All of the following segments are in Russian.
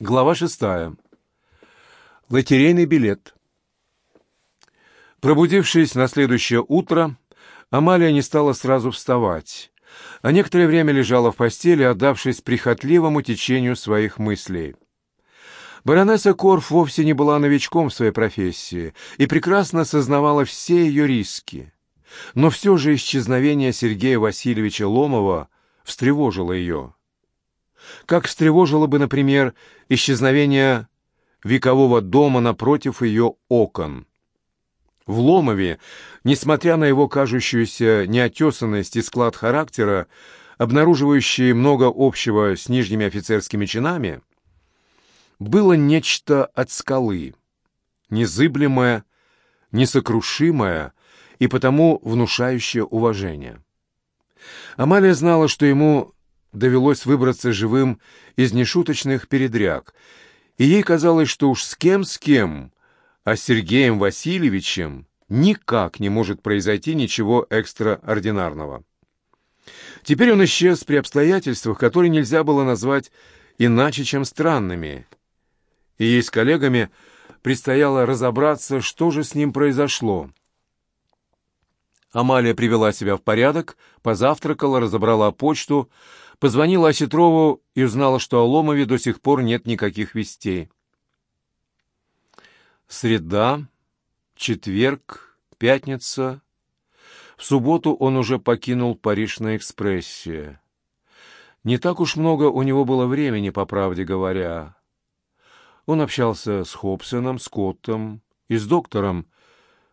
Глава шестая. Лотерейный билет. Пробудившись на следующее утро, Амалия не стала сразу вставать, а некоторое время лежала в постели, отдавшись прихотливому течению своих мыслей. Баронесса Корф вовсе не была новичком в своей профессии и прекрасно сознавала все ее риски. Но все же исчезновение Сергея Васильевича Ломова встревожило ее как встревожило бы, например, исчезновение векового дома напротив ее окон. В Ломове, несмотря на его кажущуюся неотесанность и склад характера, обнаруживающие много общего с нижними офицерскими чинами, было нечто от скалы, незыблемое, несокрушимое и потому внушающее уважение. Амалия знала, что ему довелось выбраться живым из нешуточных передряг, и ей казалось, что уж с кем-с кем, а с Сергеем Васильевичем никак не может произойти ничего экстраординарного. Теперь он исчез при обстоятельствах, которые нельзя было назвать иначе, чем странными, и ей с коллегами предстояло разобраться, что же с ним произошло. Амалия привела себя в порядок, позавтракала, разобрала почту, Позвонила Осетрову и узнала, что о Ломове до сих пор нет никаких вестей. Среда, четверг, пятница. В субботу он уже покинул Париж на экспрессе. Не так уж много у него было времени, по правде говоря. Он общался с Хобсоном, Скоттом и с доктором,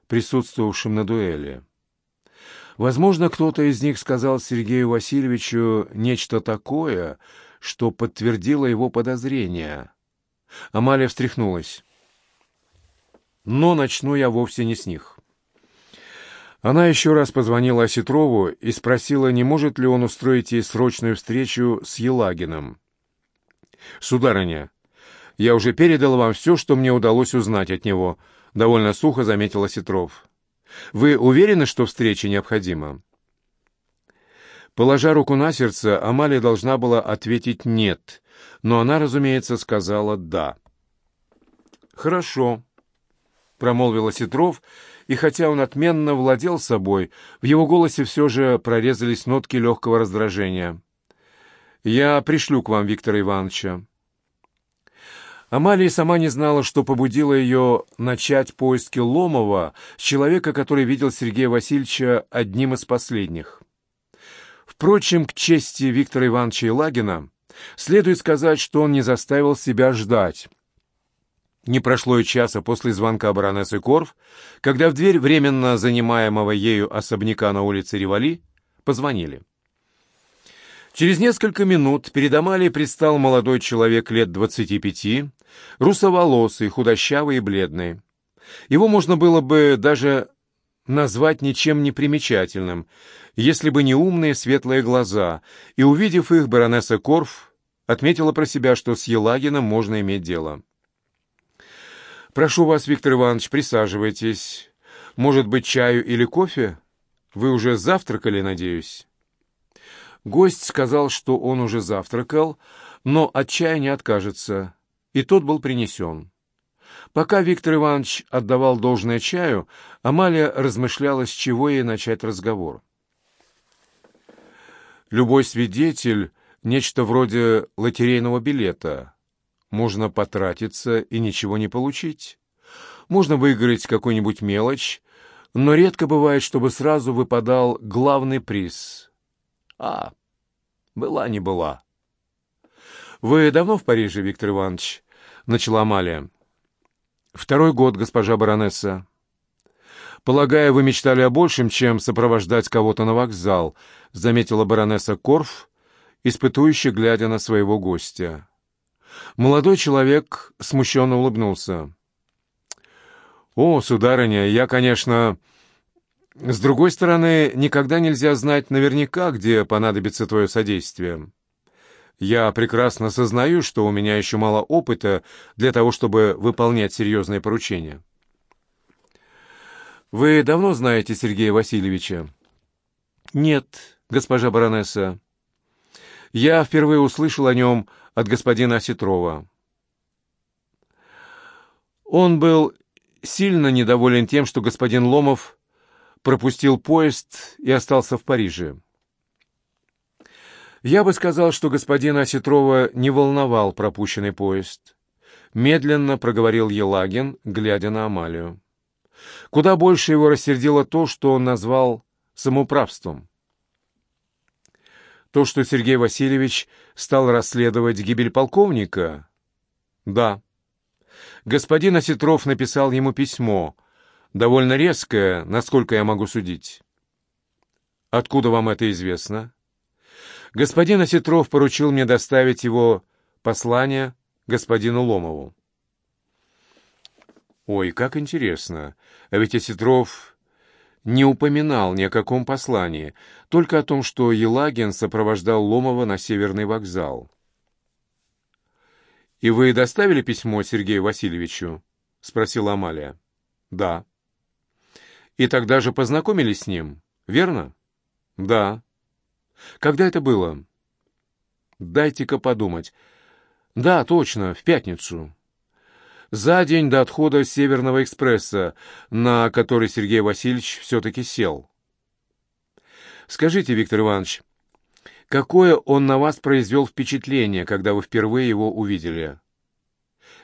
присутствовавшим на дуэли. Возможно, кто-то из них сказал Сергею Васильевичу нечто такое, что подтвердило его подозрения. Амалия встряхнулась. Но начну я вовсе не с них. Она еще раз позвонила Осетрову и спросила, не может ли он устроить ей срочную встречу с Елагиным. «Сударыня, я уже передал вам все, что мне удалось узнать от него», — довольно сухо заметил Осетров. Вы уверены, что встреча необходима?» Положа руку на сердце, Амалия должна была ответить «нет», но она, разумеется, сказала «да». «Хорошо», — промолвил Ситров, и хотя он отменно владел собой, в его голосе все же прорезались нотки легкого раздражения. «Я пришлю к вам Виктора Ивановича». Амалия сама не знала, что побудило ее начать поиски Ломова человека, который видел Сергея Васильевича одним из последних. Впрочем, к чести Виктора Ивановича Лагина следует сказать, что он не заставил себя ждать. Не прошло и часа после звонка баронессы Корф, когда в дверь временно занимаемого ею особняка на улице Ревали позвонили. Через несколько минут перед Амалией предстал молодой человек лет двадцати пяти, русоволосый, худощавый и бледный. Его можно было бы даже назвать ничем не примечательным, если бы не умные светлые глаза, и, увидев их, баронесса Корф отметила про себя, что с Елагином можно иметь дело. «Прошу вас, Виктор Иванович, присаживайтесь. Может быть, чаю или кофе? Вы уже завтракали, надеюсь?» Гость сказал, что он уже завтракал, но от чая не откажется, и тот был принесен. Пока Виктор Иванович отдавал должное чаю, Амалия размышляла, с чего ей начать разговор. Любой свидетель — нечто вроде лотерейного билета. Можно потратиться и ничего не получить. Можно выиграть какую-нибудь мелочь, но редко бывает, чтобы сразу выпадал главный приз — а, была не была. «Вы давно в Париже, Виктор Иванович?» — начала Амалия. «Второй год, госпожа баронесса». «Полагаю, вы мечтали о большем, чем сопровождать кого-то на вокзал», — заметила баронесса Корф, испытующе глядя на своего гостя. Молодой человек смущенно улыбнулся. «О, сударыня, я, конечно, с другой стороны, никогда нельзя знать наверняка, где понадобится твое содействие. Я прекрасно сознаю, что у меня еще мало опыта для того, чтобы выполнять серьезные поручения. Вы давно знаете Сергея Васильевича? Нет, госпожа баронесса. Я впервые услышал о нем от господина Осетрова. Он был сильно недоволен тем, что господин Ломов пропустил поезд и остался в Париже. Я бы сказал, что господина Осетрова не волновал пропущенный поезд. Медленно проговорил Елагин, глядя на Амалию. Куда больше его рассердило то, что он назвал самоуправством. То, что Сергей Васильевич стал расследовать гибель полковника? Да. Господин Осетров написал ему письмо, довольно резкое, насколько я могу судить. Откуда вам это известно? Господин Осетров поручил мне доставить его послание господину Ломову. Ой, как интересно. А ведь Осетров не упоминал ни о каком послании, только о том, что Елагин сопровождал Ломова на Северный вокзал. «И вы доставили письмо Сергею Васильевичу?» — спросила Амалия. «Да». «И тогда же познакомились с ним, верно?» «Да». «Когда это было?» «Дайте-ка подумать. Да, точно, в пятницу» за день до отхода Северного экспресса, на который Сергей Васильевич все-таки сел. Скажите, Виктор Иванович, какое он на вас произвел впечатление, когда вы впервые его увидели?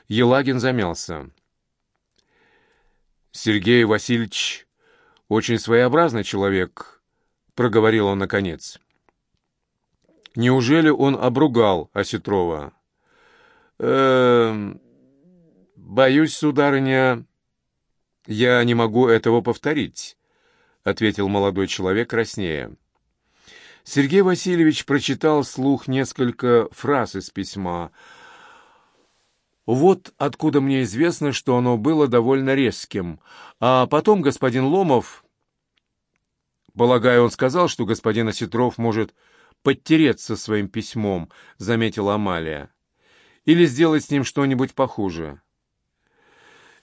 Елагин замялся. Сергей Васильевич очень своеобразный человек, проговорил он наконец. Неужели он обругал Осетрова? Эм... «Боюсь, сударыня, я не могу этого повторить», — ответил молодой человек краснея. Сергей Васильевич прочитал слух несколько фраз из письма. «Вот откуда мне известно, что оно было довольно резким. А потом господин Ломов...» «Полагаю, он сказал, что господин Осетров может подтереться своим письмом», — заметила Амалия. «Или сделать с ним что-нибудь похуже».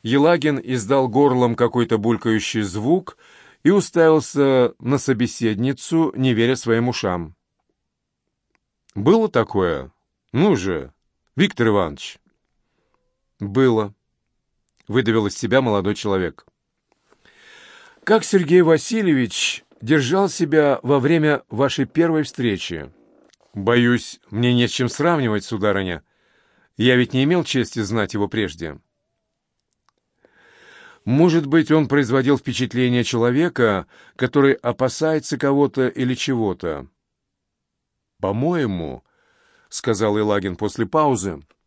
Елагин издал горлом какой-то булькающий звук и уставился на собеседницу, не веря своим ушам. «Было такое? Ну же, Виктор Иванович!» «Было», — выдавил из себя молодой человек. «Как Сергей Васильевич держал себя во время вашей первой встречи?» «Боюсь, мне не с чем сравнивать, сударыня. Я ведь не имел чести знать его прежде». Может быть, он производил впечатление человека, который опасается кого-то или чего-то. «По-моему», — сказал Илагин после паузы, —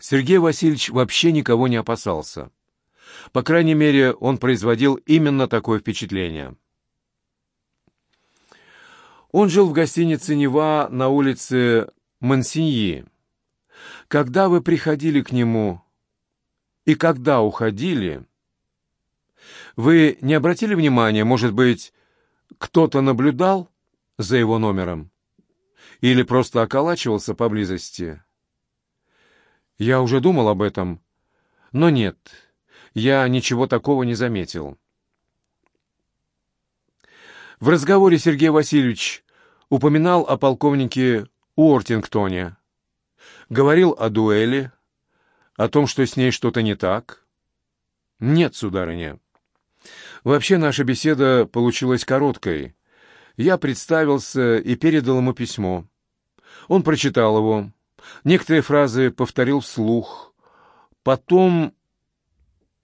Сергей Васильевич вообще никого не опасался. По крайней мере, он производил именно такое впечатление. Он жил в гостинице «Нева» на улице Мансиньи. Когда вы приходили к нему, и когда уходили, вы не обратили внимания, может быть, кто-то наблюдал за его номером? Или просто околачивался поблизости? Я уже думал об этом, но нет, я ничего такого не заметил. В разговоре Сергей Васильевич упоминал о полковнике Уортингтоне, говорил о дуэли, о том, что с ней что-то не так? Нет, сударыня. Вообще наша беседа получилась короткой. Я представился и передал ему письмо. Он прочитал его. Некоторые фразы повторил вслух. Потом...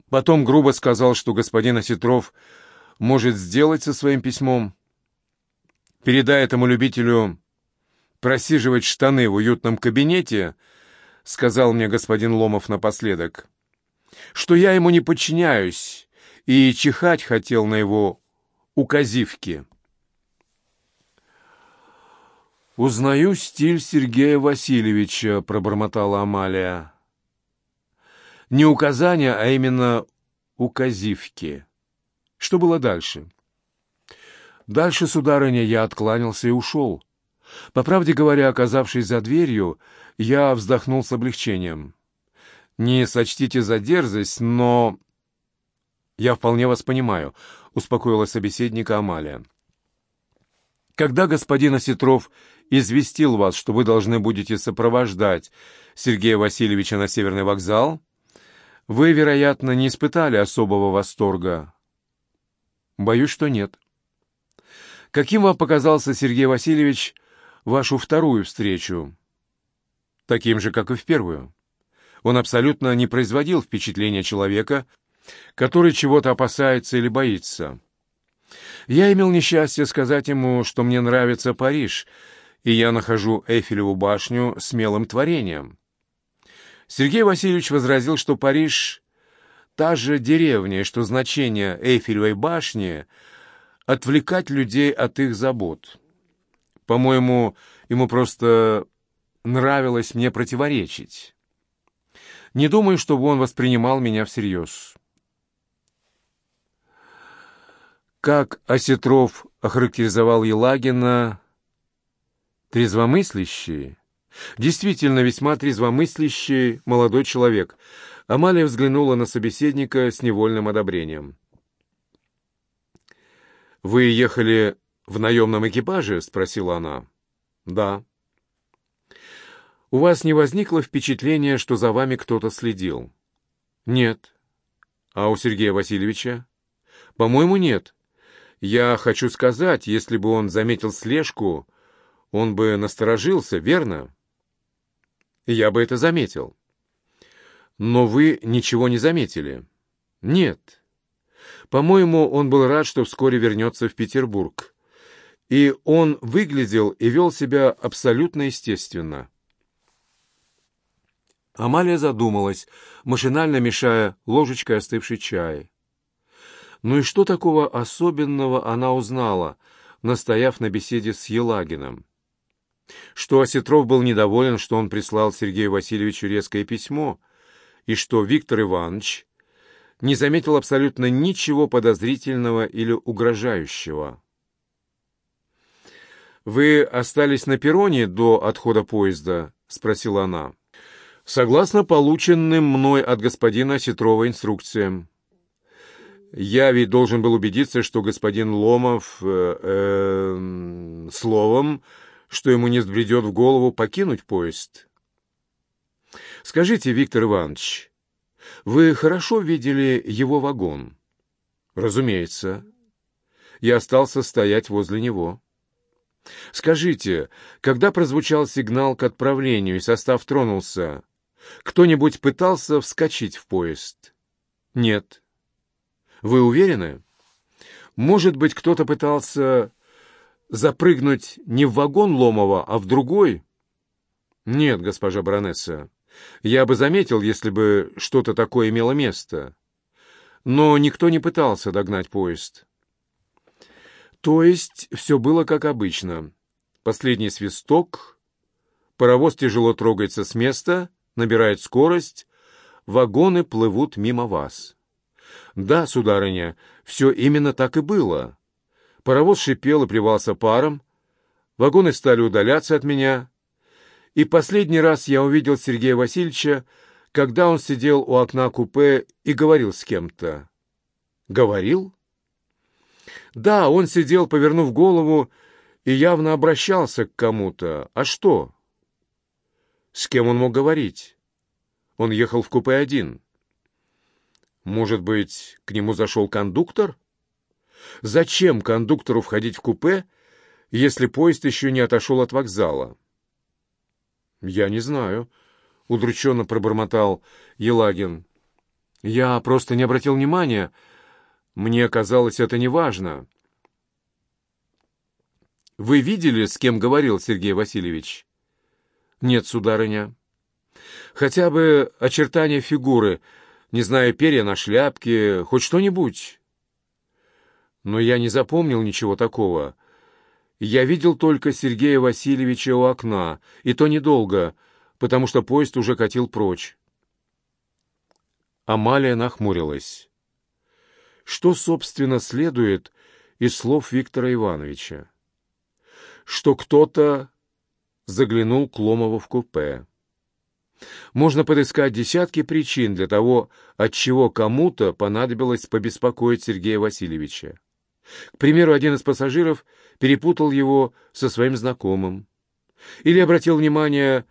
Потом грубо сказал, что господин Осетров может сделать со своим письмом. Передай этому любителю просиживать штаны в уютном кабинете — сказал мне господин Ломов напоследок, что я ему не подчиняюсь и чихать хотел на его указивки. «Узнаю стиль Сергея Васильевича», — пробормотала Амалия. «Не указания, а именно указивки. Что было дальше?» «Дальше, сударыня, я откланялся и ушел. По правде говоря, оказавшись за дверью, я вздохнул с облегчением. «Не сочтите за дерзость, но...» «Я вполне вас понимаю», — успокоила собеседника Амалия. «Когда господин Осетров известил вас, что вы должны будете сопровождать Сергея Васильевича на Северный вокзал, Вы, вероятно, не испытали особого восторга. Боюсь, что нет. Каким вам показался, Сергей Васильевич, вашу вторую встречу? Таким же, как и в первую. Он абсолютно не производил впечатления человека, который чего-то опасается или боится. Я имел несчастье сказать ему, что мне нравится Париж, и я нахожу Эйфелеву башню смелым творением. Сергей Васильевич возразил, что Париж — та же деревня, что значение Эйфелевой башни — отвлекать людей от их забот. По-моему, ему просто нравилось мне противоречить. Не думаю, чтобы он воспринимал меня всерьез. Как Осетров охарактеризовал Елагина, трезвомыслящий, действительно весьма трезвомыслящий молодой человек. Амалия взглянула на собеседника с невольным одобрением. «Вы ехали в наемном экипаже?» — спросила она. «Да». «У вас не возникло впечатления, что за вами кто-то следил?» «Нет». «А у Сергея Васильевича?» «По-моему, нет. Я хочу сказать, если бы он заметил слежку, он бы насторожился, верно? Я бы это заметил. Но вы ничего не заметили. Нет. По-моему, он был рад, что вскоре вернется в Петербург. И он выглядел и вел себя абсолютно естественно. Амалия задумалась, машинально мешая ложечкой остывший чай. Ну и что такого особенного она узнала, настояв на беседе с Елагиным? Что Осетров был недоволен, что он прислал Сергею Васильевичу резкое письмо, и что Виктор Иванович не заметил абсолютно ничего подозрительного или угрожающего. «Вы остались на перроне до отхода поезда?» — спросила она. «Согласно полученным мной от господина Осетрова инструкциям». Я ведь должен был убедиться, что господин Ломов э, э, словом, что ему не взбредет в голову покинуть поезд. Скажите, Виктор Иванович, вы хорошо видели его вагон? Разумеется. Я остался стоять возле него. Скажите, когда прозвучал сигнал к отправлению и состав тронулся, кто-нибудь пытался вскочить в поезд? Нет. Вы уверены? Может быть, кто-то пытался запрыгнуть не в вагон Ломова, а в другой? Нет, госпожа баронесса. Я бы заметил, если бы что-то такое имело место. Но никто не пытался догнать поезд. То есть все было как обычно. Последний свисток, паровоз тяжело трогается с места, набирает скорость, вагоны плывут мимо вас. «Да, сударыня, все именно так и было». Паровоз шипел и плевался паром, вагоны стали удаляться от меня, и последний раз я увидел Сергея Васильевича, когда он сидел у окна купе и говорил с кем-то. «Говорил?» «Да, он сидел, повернув голову, и явно обращался к кому-то. А что?» «С кем он мог говорить?» «Он ехал в купе один». Может быть, к нему зашел кондуктор? Зачем кондуктору входить в купе, если поезд еще не отошел от вокзала? Я не знаю, — удрученно пробормотал Елагин. Я просто не обратил внимания. Мне казалось, это неважно. Вы видели, с кем говорил Сергей Васильевич? Нет, сударыня. Хотя бы очертания фигуры — не знаю, перья на шляпке, хоть что-нибудь. Но я не запомнил ничего такого. Я видел только Сергея Васильевича у окна, и то недолго, потому что поезд уже катил прочь. Амалия нахмурилась. Что, собственно, следует из слов Виктора Ивановича? Что кто-то заглянул к Ломову в купе. Можно подыскать десятки причин для того, от чего кому-то понадобилось побеспокоить Сергея Васильевича. К примеру, один из пассажиров перепутал его со своим знакомым. Или обратил внимание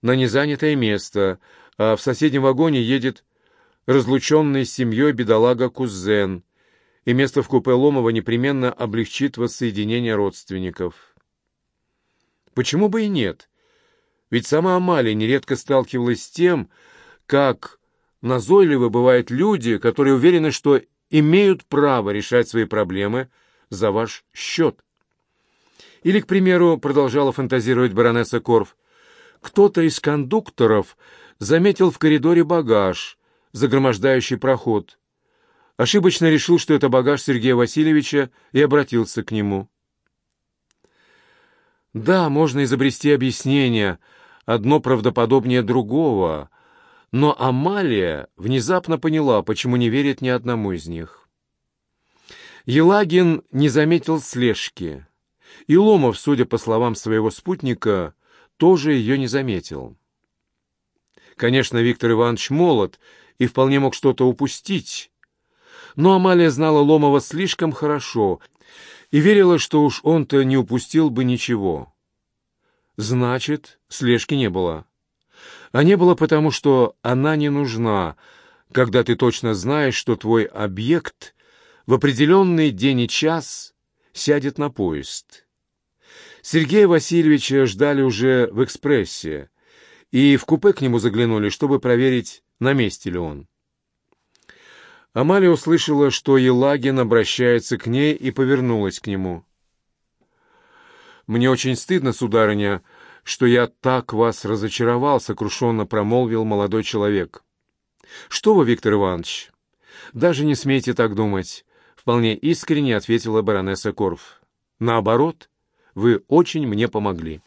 на незанятое место, а в соседнем вагоне едет разлученный с семьей бедолага-кузен, и место в купе Ломова непременно облегчит воссоединение родственников. Почему бы и нет? Ведь сама Амалия нередко сталкивалась с тем, как назойливы бывают люди, которые уверены, что имеют право решать свои проблемы за ваш счет. Или, к примеру, продолжала фантазировать баронесса Корф, кто-то из кондукторов заметил в коридоре багаж, загромождающий проход. Ошибочно решил, что это багаж Сергея Васильевича, и обратился к нему. Да, можно изобрести объяснение, одно правдоподобнее другого, но Амалия внезапно поняла, почему не верит ни одному из них. Елагин не заметил слежки. И Ломов, судя по словам своего спутника, тоже ее не заметил. Конечно, Виктор Иванович молод и вполне мог что-то упустить, но Амалия знала Ломова слишком хорошо и верила, что уж он-то не упустил бы ничего. Значит, слежки не было. А не было потому, что она не нужна, когда ты точно знаешь, что твой объект в определенный день и час сядет на поезд. Сергея Васильевича ждали уже в экспрессе, и в купе к нему заглянули, чтобы проверить, на месте ли он. Амалия услышала, что Елагин обращается к ней и повернулась к нему. «Мне очень стыдно, сударыня, что я так вас разочаровал», — сокрушенно промолвил молодой человек. «Что вы, Виктор Иванович? Даже не смейте так думать», — вполне искренне ответила баронесса Корф. «Наоборот, вы очень мне помогли».